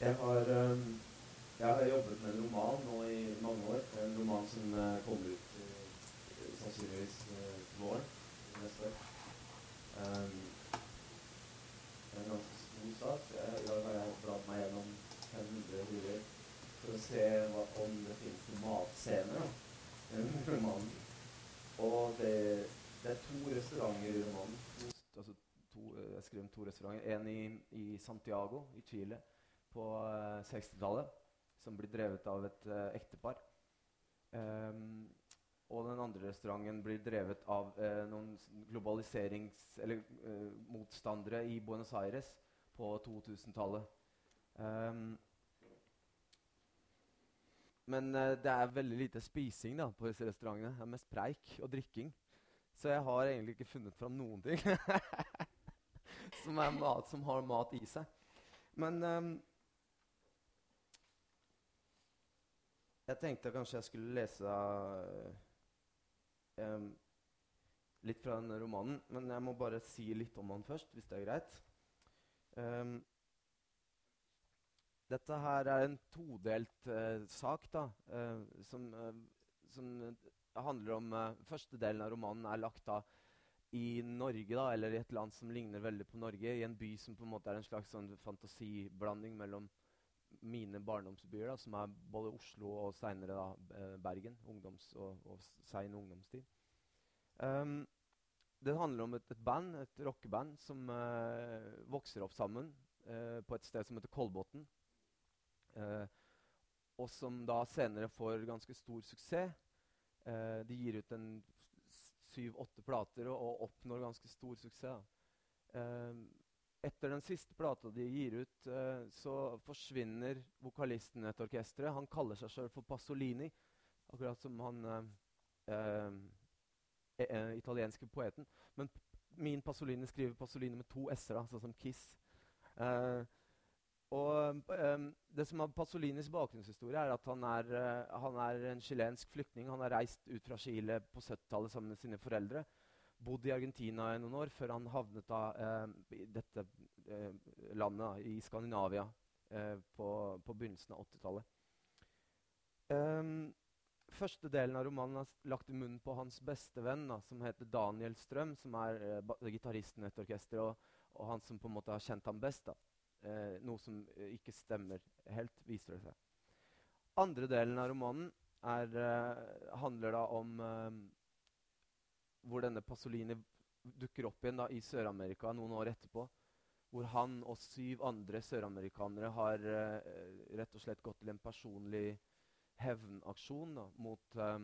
Jeg har, um, jeg har jobbet med en roman nå i mange år. En roman som uh, kommer ut uh, sannsynligvis uh, til våren neste år. Um, en ganske stor sak. Dag har jeg bladd meg gjennom 500 sider for å se hva, om det finnes noen matscener i romanen. Og det, det, er to restauranter i romanen. Altså to, jeg skrev om to restauranter. En i, i Santiago i Chile på 60-tallet, eh, som blir drevet av et uh, ektepar. Um, og den andre restauranten blir drevet av uh, noen eller uh, i Buenos Aires på 2000-tallet. Um, men det er veldig lite spising da, på disse restaurantene. Det er mest preik og drikking. Så jeg har egentlig ikke funnet fram noen ting som, mat, som har mat i seg. Men um, Jeg tenkte kanskje jeg skulle lese um, litt fra denne romanen. Men jeg må bare si litt om den først, hvis det er greit. Um, dette her er en todelt uh, sak da, uh, som, uh, som, handler om Første delen av romanen er lagt da i Norge, da, eller i et land som ligner veldig på Norge. I en by som på en måte er en slags sånn fantasiblanding mellom mine barndomsbyer, da, som er både Oslo og seinere eh, Bergen. Ungdoms- og, og sein ungdomstid. Um, det handler om et, et band, et rockeband som uh, vokser opp sammen uh, på et sted som heter Kolbotn. Uh, og som da senere får ganske stor suksess. de gir ut en syv-åtte plater og, og, oppnår ganske stor suksess. Etter den siste plata de gir ut, eh, så forsvinner vokalisten i et orkester. Han kaller seg sjøl for Pasolini, akkurat som han eh, eh, italienske poeten. Men min Pasolini skriver Pasolini med to s-er, sånn som Kiss. og um, Det som er Pasolinis bakgrunnshistorie, er at han er, han er en chilensk flyktning. Han har reist ut fra Chile på 70-tallet sammen med sine foreldre bodd i Argentina i noen år før han havnet da, eh, i dette eh, landet, i Skandinavia, eh, på, på, begynnelsen av 80-tallet. Um, første delen av romanen er lagt i munnen på hans beste venn, da, som heter Daniel Strøm, som er eh, gitaristen i et orkester, og, og, han som på en måte har kjent ham best. Uh, noe som uh, ikke stemmer helt, viser det seg. Andre delen av romanen er, handler da om hvor denne Pasolini dukker opp igjen da, i Sør-Amerika noen år etterpå. Hvor han og syv andre søramerikanere har uh, rett og slett gått til en personlig hevnaksjon da, mot, uh,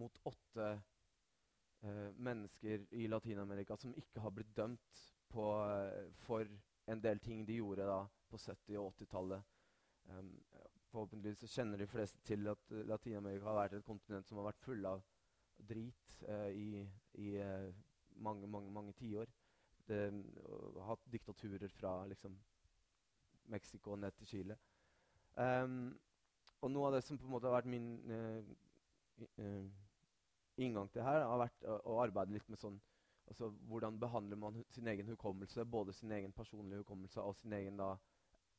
mot åtte uh, mennesker i Latin-Amerika som ikke har blitt dømt på, for en del ting de gjorde da, på 70- og 80-tallet. Um, forhåpentligvis kjenner de fleste til at Latin-Amerika har vært et kontinent som har vært full av drit uh, i, i uh, mange, mange, mange tiår. Uh, hatt diktaturer fra liksom, Mexico ned til Chile. Um, og noe av det som på en måte har vært min uh, inngang til her, har vært å, å arbeide litt med sånn altså, Hvordan behandler man sin egen hukommelse, både sin egen personlige hukommelse og sin egen da,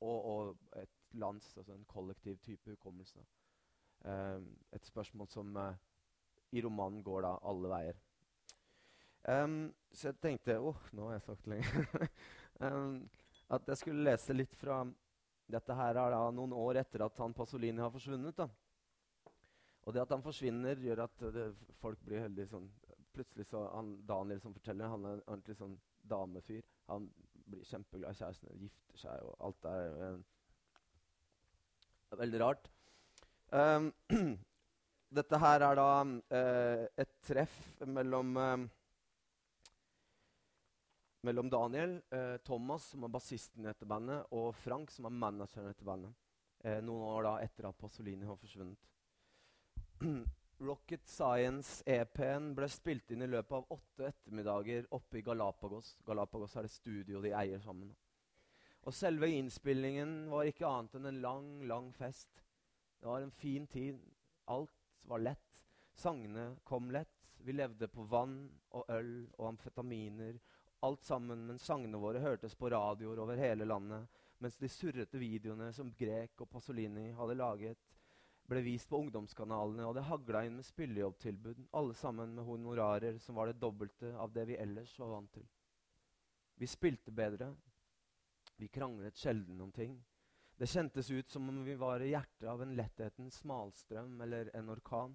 og, og et lands, altså en kollektiv type hukommelse. Um, et spørsmål som uh, i romanen går da alle veier. Um, så jeg tenkte oh, nå har jeg sagt lenge um, at jeg skulle lese litt fra Dette her er da noen år etter at han Pasolini har forsvunnet. da. Og det at han forsvinner, gjør at det, folk blir veldig sånn Plutselig så han Daniel som forteller, han er en ordentlig sånn damefyr. Han blir kjempeglad i kjæresten, gifter seg, og alt er um, veldig rart. Um, Dette her er da eh, et treff mellom, eh, mellom Daniel, eh, Thomas, som er bassisten i dette bandet, og Frank, som er manageren i dette bandet. Eh, noen år da etter at Pasolini har forsvunnet. Rocket Science-EP-en ble spilt inn i løpet av åtte ettermiddager oppe i Galapagos. Galapagos er det studio de eier sammen. Og selve innspillingen var ikke annet enn en lang, lang fest. Det var en fin tid. Alt var lett. Sangene kom lett. Vi levde på vann og øl og amfetaminer. Alt sammen, men sangene våre hørtes på radioer over hele landet. mens de surrete videoene som Grek og Pasolini hadde laget, ble vist på ungdomskanalene, og det hagla inn med spillejobbtilbud, alle sammen med honorarer som var det dobbelte av det vi ellers var vant til. Vi spilte bedre. Vi kranglet sjelden om ting. Det kjentes ut som om vi var i hjertet av en letthetens smalstrøm eller en orkan.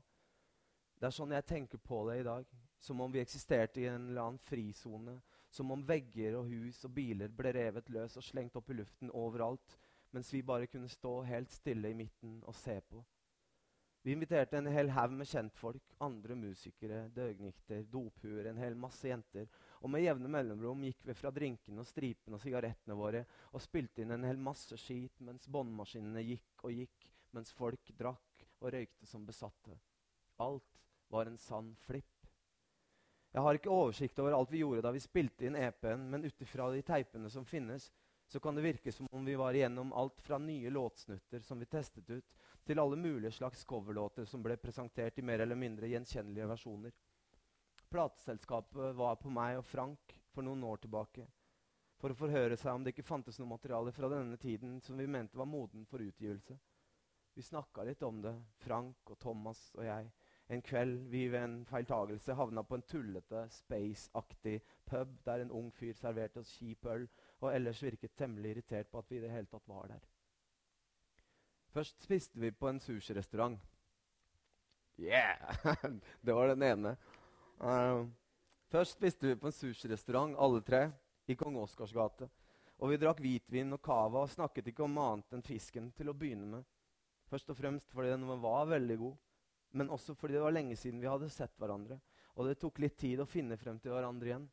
Det er sånn jeg tenker på det i dag. Som om vi eksisterte i en eller annen frisone. Som om vegger og hus og biler ble revet løs og slengt opp i luften overalt, mens vi bare kunne stå helt stille i midten og se på. Vi inviterte en hel haug med kjentfolk, andre musikere, døgnikter, dophuer, en hel masse jenter. Og med jevne mellomrom gikk vi fra drinkene og stripene og sigarettene våre og spilte inn en hel masse skit mens båndmaskinene gikk og gikk, mens folk drakk og røykte som besatte. Alt var en sann flipp. Jeg har ikke oversikt over alt vi gjorde da vi spilte inn EP-en, men ut ifra de teipene som finnes, så kan det virke som om vi var igjennom alt fra nye låtsnutter som vi testet ut, til alle mulige slags coverlåter som ble presentert i mer eller mindre gjenkjennelige versjoner. Plateselskapet var på meg og Frank for noen år tilbake for å forhøre seg om det ikke fantes noe materiale fra denne tiden som vi mente var moden for utgivelse. Vi snakka litt om det, Frank og Thomas og jeg. En kveld vi ved en feiltagelse havna på en tullete, space-aktig pub der en ung fyr serverte oss kjip øl og ellers virket temmelig irritert på at vi i det hele tatt var der. Først spiste vi på en sushirestaurant. Yeah! det var den ene. Uh, først spiste vi på en sushirestaurant, alle tre, i Kong Oscars gate. Og vi drakk hvitvin og cava og snakket ikke om annet enn fisken til å begynne med. Først og fremst fordi den var veldig god, men også fordi det var lenge siden vi hadde sett hverandre. Og det tok litt tid å finne frem til hverandre igjen,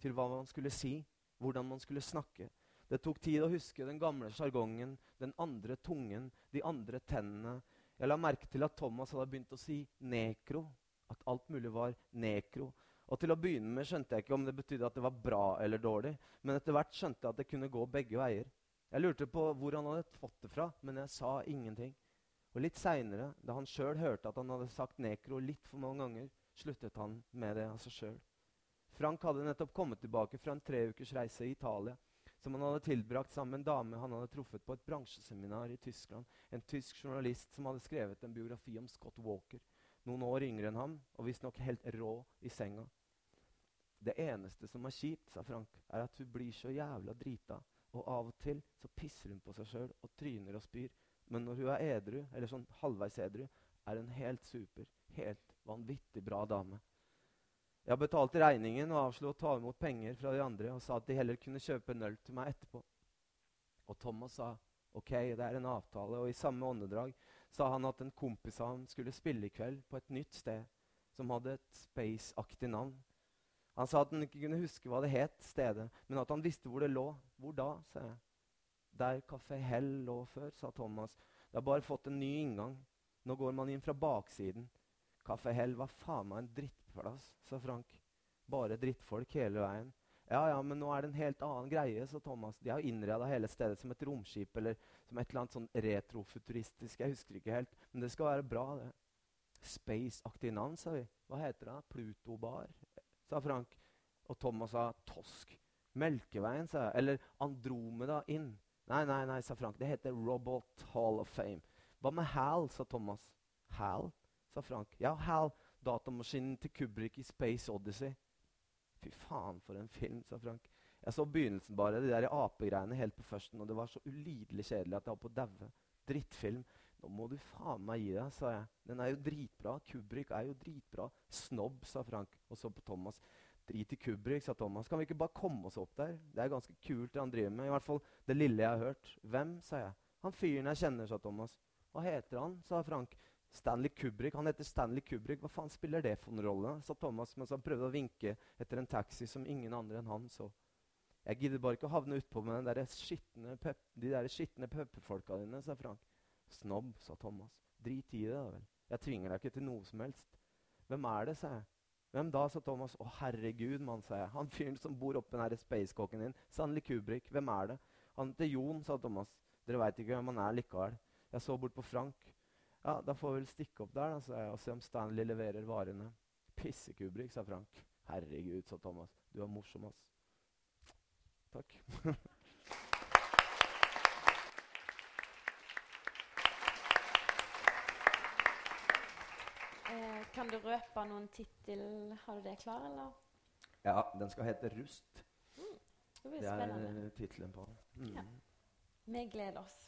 til hva man skulle si, hvordan man skulle snakke. Det tok tid å huske den gamle sjargongen, den andre tungen, de andre tennene. Jeg la merke til at Thomas hadde begynt å si 'nekro'. At alt mulig var 'nekro'. Og Til å begynne med skjønte jeg ikke om det betydde at det var bra eller dårlig. Men etter hvert skjønte jeg at det kunne gå begge veier. Jeg lurte på hvor han hadde fått det fra, men jeg sa ingenting. Og Litt seinere, da han sjøl hørte at han hadde sagt 'nekro' litt for mange ganger, sluttet han med det av seg sjøl. Frank hadde nettopp kommet tilbake fra en tre ukers reise i Italia som han hadde tilbrakt sammen med en dame han hadde truffet på et bransjeseminar i Tyskland. En tysk journalist som hadde skrevet en biografi om Scott Walker. Noen år yngre enn ham, og visstnok helt rå i senga. Det eneste som er kjipt, sa Frank, er at hun blir så jævla drita. Og av og til så pisser hun på seg sjøl og tryner og spyr. Men når hun er edru, eller sånn halvveis edru, er hun helt super. Helt vanvittig bra dame. Jeg betalte regningen og avslo å ta imot penger fra de andre og sa at de heller kunne kjøpe en øl til meg etterpå. Og Thomas sa ok, det er en avtale, og i samme åndedrag sa han at en kompis av ham skulle spille i kveld på et nytt sted som hadde et space-aktig navn. Han sa at han ikke kunne huske hva det het, stedet, men at han visste hvor det lå. Hvor da, sa jeg. Der Kafé Hell lå før, sa Thomas. Det har bare fått en ny inngang. Nå går man inn fra baksiden. Kafé Hell var faen meg en drittplass, sa Frank. Bare drittfolk hele veien. Ja, ja, men nå er det en helt annen greie, sa Thomas. De har innreda hele stedet som et romskip eller som et eller annet sånn retrofuturistisk. Jeg husker ikke helt, men det skal være bra, det. Space-aktig navn, sa vi. Hva heter det? Pluto-bar, sa Frank. Og Thomas sa Tosk. Melkeveien, sa jeg. Eller Andromeda inn. Nei, nei, nei, sa Frank. Det heter Robot Hall of Fame. Hva med Hal, sa Thomas. Hal, sa Frank. Ja, Hal datamaskinen til Kubrick i Space Odyssey. Fy faen, for en film, sa Frank. Jeg så begynnelsen bare, de der apegreiene helt på førsten, og det var så ulidelig kjedelig at jeg holdt på å daue. Drittfilm. Nå må du faen meg gi deg, sa jeg. Den er jo dritbra. Kubrick er jo dritbra. Snobb, sa Frank, og så på Thomas. Drit i Kubrick, sa Thomas. Kan vi ikke bare komme oss opp der? Det er ganske kult det han driver med. I hvert fall det lille jeg har hørt. Hvem, sa jeg. Han fyren jeg kjenner, sa Thomas. Hva heter han, sa Frank. Stanley Kubrick. Han heter Stanley Kubrick. Hva faen spiller det for en rolle? sa Thomas mens han prøvde å vinke etter en taxi som ingen andre enn han så. Jeg gidder bare ikke å havne utpå med der pep, de der skitne pepperfolka dine, sa Frank. Snobb, sa Thomas. Drit i det, da vel. Jeg tvinger deg ikke til noe som helst. Hvem er det, sa jeg. Hvem da, sa Thomas. Å, herregud, mann, sa jeg. Han fyren som bor oppi den spacecocken din. Stanley Kubrick. Hvem er det? Han heter Jon, sa Thomas. Dere veit ikke hvem han er likevel. Jeg så bort på Frank. Ja, da får vi vel stikke opp der, da, jeg, og se om Stanley leverer varene. Pissekubrik, sa Frank. Herregud, sa Thomas. Du er morsom, ass. Takk. Eh, kan du røpe noen tittel? Har du det klar, eller? Ja, den skal hete Rust. Mm, det, det, er eh, tittelen på den. Mm. Ja. Vi gleder oss.